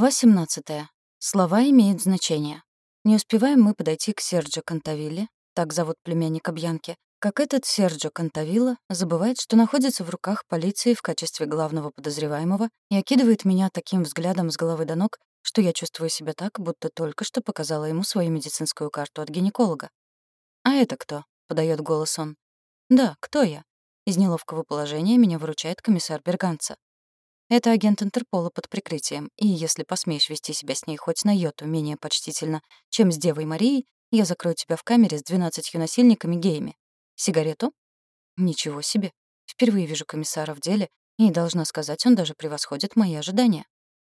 18. Слова имеют значение. Не успеваем мы подойти к Серджо Кантавилле, так зовут племянника Бьянки, как этот Серджо Кантавилла забывает, что находится в руках полиции в качестве главного подозреваемого и окидывает меня таким взглядом с головы до ног, что я чувствую себя так, будто только что показала ему свою медицинскую карту от гинеколога. «А это кто?» — подает голос он. «Да, кто я?» Из неловкого положения меня выручает комиссар Берганца. Это агент Интерпола под прикрытием, и если посмеешь вести себя с ней хоть на йоту менее почтительно, чем с Девой Марией, я закрою тебя в камере с двенадцатью насильниками-геями. Сигарету? Ничего себе. Впервые вижу комиссара в деле, и, должна сказать, он даже превосходит мои ожидания.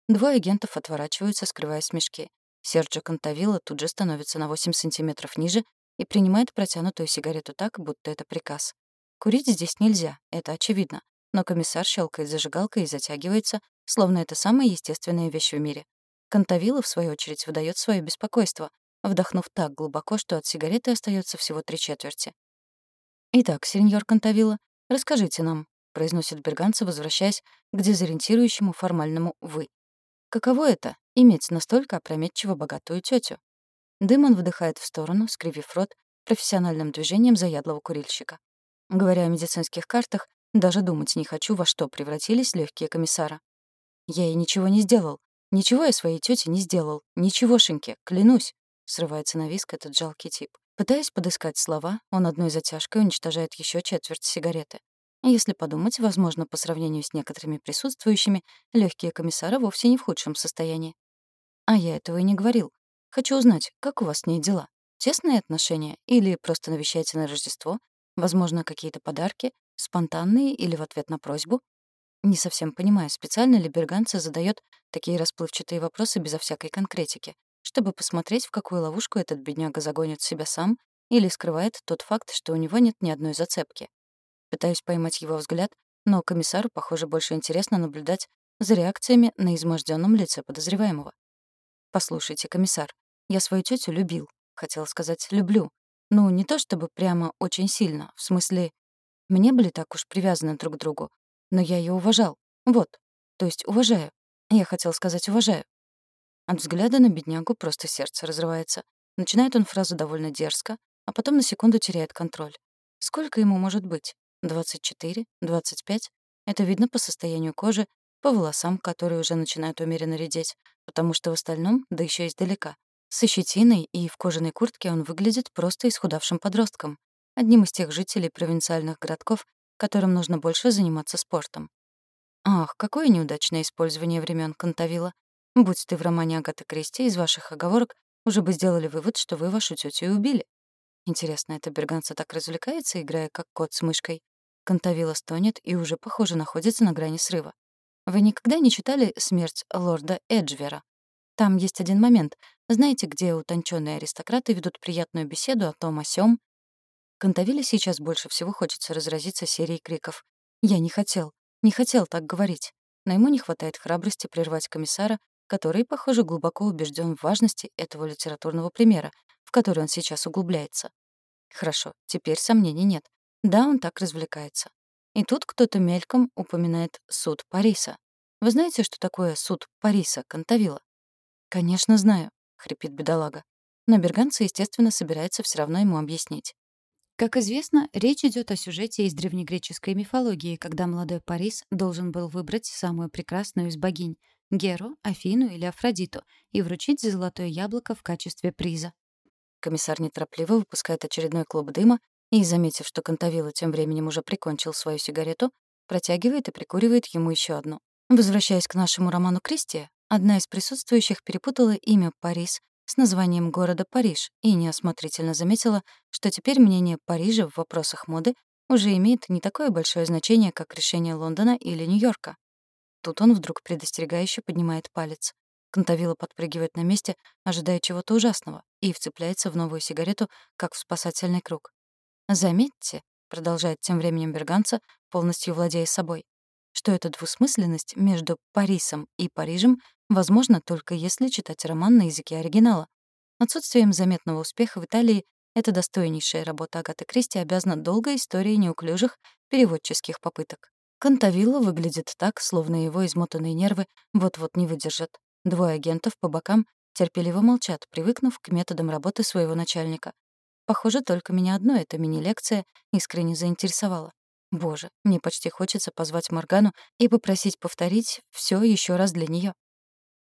Двое агентов отворачиваются, скрывая смешки. Серджо Кантавилла тут же становится на 8 сантиметров ниже и принимает протянутую сигарету так, будто это приказ. Курить здесь нельзя, это очевидно но комиссар щелкает зажигалкой и затягивается, словно это самая естественная вещь в мире. Кантавила, в свою очередь, выдает свое беспокойство, вдохнув так глубоко, что от сигареты остается всего три четверти. «Итак, сеньор Кантавила, расскажите нам», — произносит Берганца, возвращаясь к дезориентирующему формальному «вы». «Каково это — иметь настолько опрометчиво богатую тетю? Дым он выдыхает в сторону, скривив рот, профессиональным движением заядлого курильщика. Говоря о медицинских картах, даже думать не хочу, во что превратились легкие комиссара. Я ей ничего не сделал. Ничего я своей тете не сделал. Ничегошеньки, клянусь. Срывается на виск этот жалкий тип. Пытаясь подыскать слова, он одной затяжкой уничтожает еще четверть сигареты. Если подумать, возможно, по сравнению с некоторыми присутствующими, легкие комиссары вовсе не в худшем состоянии. А я этого и не говорил. Хочу узнать, как у вас с ней дела? Тесные отношения? Или просто навещаете на Рождество? Возможно, какие-то подарки? Спонтанные или в ответ на просьбу? Не совсем понимаю, специально ли Берганца задает такие расплывчатые вопросы безо всякой конкретики, чтобы посмотреть, в какую ловушку этот бедняга загонит себя сам или скрывает тот факт, что у него нет ни одной зацепки. Пытаюсь поймать его взгляд, но комиссару, похоже, больше интересно наблюдать за реакциями на изможденном лице подозреваемого. «Послушайте, комиссар, я свою тетю любил. Хотела сказать «люблю». Ну, не то чтобы прямо очень сильно, в смысле, мы не были так уж привязаны друг к другу. Но я ее уважал. Вот. То есть уважаю. Я хотел сказать уважаю. От взгляда на беднягу просто сердце разрывается. Начинает он фразу довольно дерзко, а потом на секунду теряет контроль. Сколько ему может быть? 24? 25? Это видно по состоянию кожи, по волосам, которые уже начинают умеренно редеть, потому что в остальном, да еще издалека, со щетиной и в кожаной куртке он выглядит просто исхудавшим подростком одним из тех жителей провинциальных городков, которым нужно больше заниматься спортом. Ах, какое неудачное использование времен Кантавила. Будь ты в романе Агаты Кристи, из ваших оговорок уже бы сделали вывод, что вы вашу тетю и убили. Интересно, это Берганца так развлекается, играя как кот с мышкой? Кантавила стонет и уже, похоже, находится на грани срыва. Вы никогда не читали «Смерть лорда Эджвера»? Там есть один момент. Знаете, где утонченные аристократы ведут приятную беседу о том о сём, Кантавиле сейчас больше всего хочется разразиться серией криков. «Я не хотел, не хотел так говорить». Но ему не хватает храбрости прервать комиссара, который, похоже, глубоко убежден в важности этого литературного примера, в который он сейчас углубляется. Хорошо, теперь сомнений нет. Да, он так развлекается. И тут кто-то мельком упоминает суд Париса. Вы знаете, что такое суд Париса, Кантавила? «Конечно, знаю», — хрипит бедолага. Но Берганца, естественно, собирается все равно ему объяснить. Как известно, речь идет о сюжете из древнегреческой мифологии, когда молодой Парис должен был выбрать самую прекрасную из богинь — Геру, Афину или Афродиту — и вручить золотое яблоко в качестве приза. Комиссар неторопливо выпускает очередной клуб дыма и, заметив, что Кантавила тем временем уже прикончил свою сигарету, протягивает и прикуривает ему еще одну. Возвращаясь к нашему роману Кристия, одна из присутствующих перепутала имя Парис с названием города Париж и неосмотрительно заметила, что теперь мнение Парижа в вопросах моды уже имеет не такое большое значение, как решение Лондона или Нью-Йорка. Тут он вдруг предостерегающе поднимает палец. Кантавила подпрыгивает на месте, ожидая чего-то ужасного, и вцепляется в новую сигарету, как в спасательный круг. «Заметьте», — продолжает тем временем Берганца, полностью владея собой, что эта двусмысленность между Парисом и Парижем возможно только если читать роман на языке оригинала. Отсутствием заметного успеха в Италии эта достойнейшая работа Агаты Кристи обязана долгой историей неуклюжих переводческих попыток. Кантавилла выглядит так, словно его измотанные нервы вот-вот не выдержат. Двое агентов по бокам терпеливо молчат, привыкнув к методам работы своего начальника. Похоже, только меня одно эта мини-лекция искренне заинтересовала. Боже, мне почти хочется позвать Моргану и попросить повторить все еще раз для нее.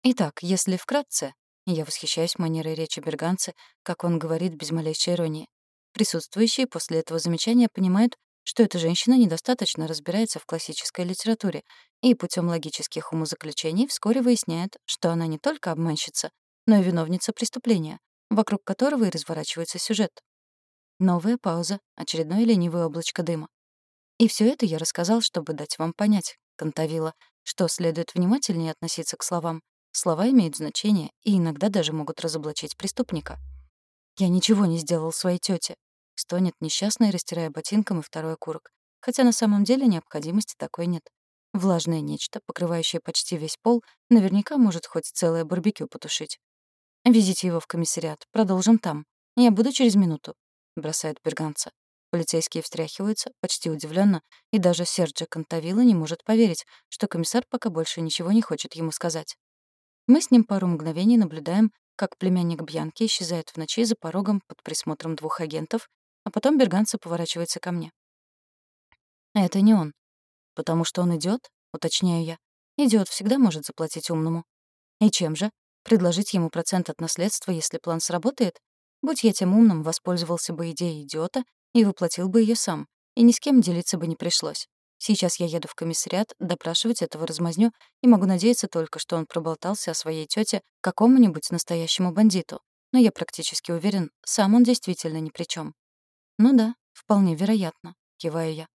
Итак, если вкратце, я восхищаюсь манерой речи берганца, как он говорит без малейшей иронии. Присутствующие после этого замечания понимают, что эта женщина недостаточно разбирается в классической литературе, и путем логических умозаключений вскоре выясняет, что она не только обманщица, но и виновница преступления, вокруг которого и разворачивается сюжет. Новая пауза, очередное ленивое облачко дыма. И все это я рассказал, чтобы дать вам понять, Кантавила, что следует внимательнее относиться к словам. Слова имеют значение и иногда даже могут разоблачить преступника. «Я ничего не сделал своей тете, стонет несчастный, растирая ботинком и второй окурок. Хотя на самом деле необходимости такой нет. Влажное нечто, покрывающее почти весь пол, наверняка может хоть целое барбекю потушить. «Везите его в комиссариат. Продолжим там. Я буду через минуту», — бросает Берганца. Полицейские встряхиваются, почти удивленно, и даже Серджи Кантавила не может поверить, что комиссар пока больше ничего не хочет ему сказать. Мы с ним пару мгновений наблюдаем, как племянник Бьянки исчезает в ночи за порогом под присмотром двух агентов, а потом Берганца поворачивается ко мне. «Это не он. Потому что он идиот, уточняю я. Идиот всегда может заплатить умному. И чем же? Предложить ему процент от наследства, если план сработает? Будь я тем умным, воспользовался бы идеей идиота и воплотил бы ее сам, и ни с кем делиться бы не пришлось. Сейчас я еду в комиссариат допрашивать этого размазню и могу надеяться только, что он проболтался о своей тете какому-нибудь настоящему бандиту. Но я практически уверен, сам он действительно ни при чем. «Ну да, вполне вероятно», — киваю я.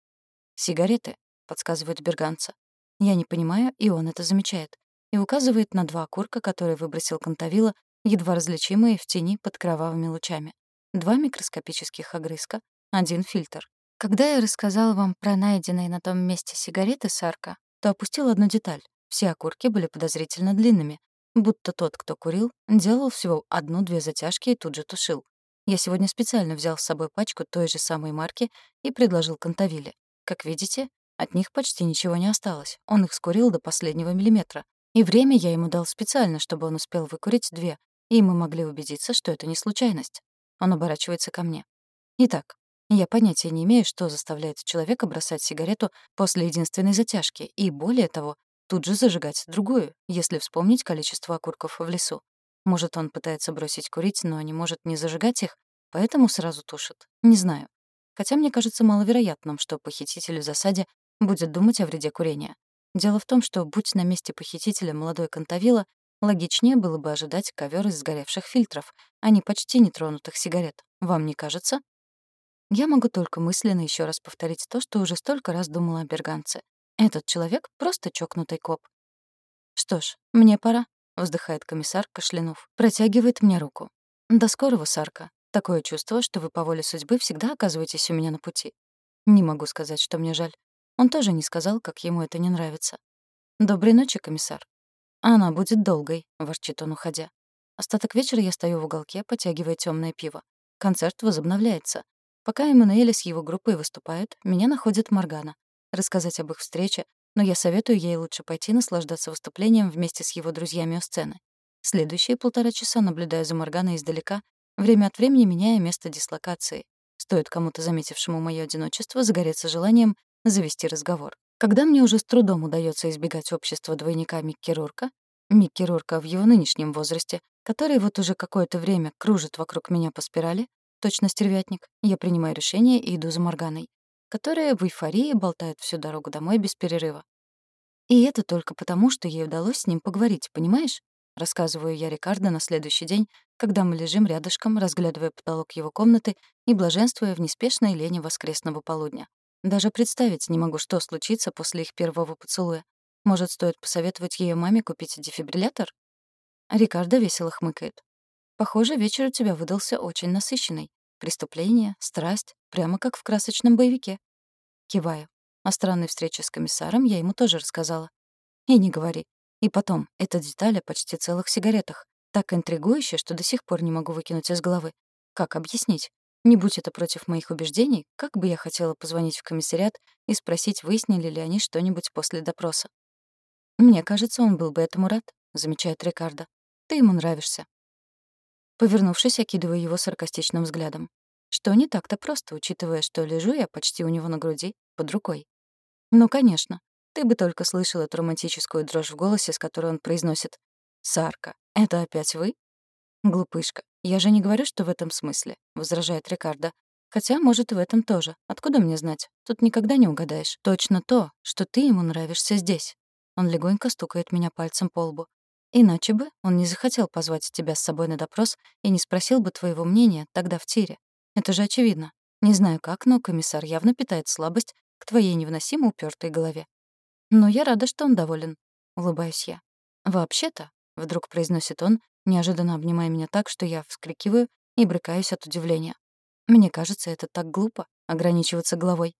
«Сигареты», — подсказывает Берганца. Я не понимаю, и он это замечает и указывает на два окурка, которые выбросил Кантавила, едва различимые в тени под кровавыми лучами. Два микроскопических огрызка, один фильтр. Когда я рассказала вам про найденные на том месте сигареты Сарка, то опустил одну деталь. Все окурки были подозрительно длинными, будто тот, кто курил, делал всего одну-две затяжки и тут же тушил. Я сегодня специально взял с собой пачку той же самой марки и предложил Кантавиле. Как видите, от них почти ничего не осталось. Он их скурил до последнего миллиметра. И время я ему дал специально, чтобы он успел выкурить две, и мы могли убедиться, что это не случайность. Он оборачивается ко мне. Итак, я понятия не имею, что заставляет человека бросать сигарету после единственной затяжки, и более того, тут же зажигать другую, если вспомнить количество окурков в лесу. Может, он пытается бросить курить, но не может не зажигать их, поэтому сразу тушит. Не знаю. Хотя мне кажется маловероятным, что похититель в засаде будет думать о вреде курения. Дело в том, что, будь на месте похитителя молодой Кантавила, логичнее было бы ожидать ковер из сгоревших фильтров, а не почти нетронутых сигарет. Вам не кажется? Я могу только мысленно еще раз повторить то, что уже столько раз думала о Берганце. Этот человек — просто чокнутый коп. «Что ж, мне пора», — вздыхает комиссар, кашлянув. Протягивает мне руку. «До скорого, Сарка. Такое чувство, что вы по воле судьбы всегда оказываетесь у меня на пути. Не могу сказать, что мне жаль. Он тоже не сказал, как ему это не нравится. «Доброй ночи, комиссар». «Она будет долгой», — ворчит он, уходя. Остаток вечера я стою в уголке, потягивая темное пиво. Концерт возобновляется. Пока Эммануэль с его группой выступают, меня находит Моргана. Рассказать об их встрече, но я советую ей лучше пойти наслаждаться выступлением вместе с его друзьями у сцены. Следующие полтора часа наблюдаю за Морганой издалека, время от времени меняя место дислокации. Стоит кому-то, заметившему мое одиночество, загореться желанием завести разговор. Когда мне уже с трудом удается избегать общества двойника Микки Рурка, Микки Рурка в его нынешнем возрасте, который вот уже какое-то время кружит вокруг меня по спирали, точно стервятник, я принимаю решение и иду за Морганой, которая в эйфории болтает всю дорогу домой без перерыва. И это только потому, что ей удалось с ним поговорить, понимаешь? Рассказываю я Рикардо на следующий день, когда мы лежим рядышком, разглядывая потолок его комнаты и блаженствуя в неспешной лени воскресного полудня. Даже представить не могу, что случится после их первого поцелуя. Может, стоит посоветовать ее маме купить дефибриллятор? Рикардо весело хмыкает. Похоже, вечер у тебя выдался очень насыщенный. Преступление, страсть, прямо как в красочном боевике. Киваю. О странной встрече с комиссаром я ему тоже рассказала. И не говори. И потом, эта деталь о почти целых сигаретах. Так интригующе, что до сих пор не могу выкинуть из головы. Как объяснить? Не будь это против моих убеждений, как бы я хотела позвонить в комиссариат и спросить, выяснили ли они что-нибудь после допроса. Мне кажется, он был бы этому рад, замечает Рикардо. «Ты ему нравишься». Повернувшись, окидываю его саркастичным взглядом. Что не так-то просто, учитывая, что лежу я почти у него на груди, под рукой. Ну, конечно. Ты бы только слышал эту романтическую дрожь в голосе, с которой он произносит «Сарка, это опять вы?» «Глупышка, я же не говорю, что в этом смысле», — возражает Рикардо. «Хотя, может, и в этом тоже. Откуда мне знать? Тут никогда не угадаешь. Точно то, что ты ему нравишься здесь». Он легонько стукает меня пальцем по лбу. Иначе бы он не захотел позвать тебя с собой на допрос и не спросил бы твоего мнения тогда в тире. Это же очевидно. Не знаю как, но комиссар явно питает слабость к твоей невыносимо упёртой голове. Но я рада, что он доволен. Улыбаюсь я. «Вообще-то», — вдруг произносит он, неожиданно обнимая меня так, что я вскрикиваю и брыкаюсь от удивления. Мне кажется, это так глупо — ограничиваться головой.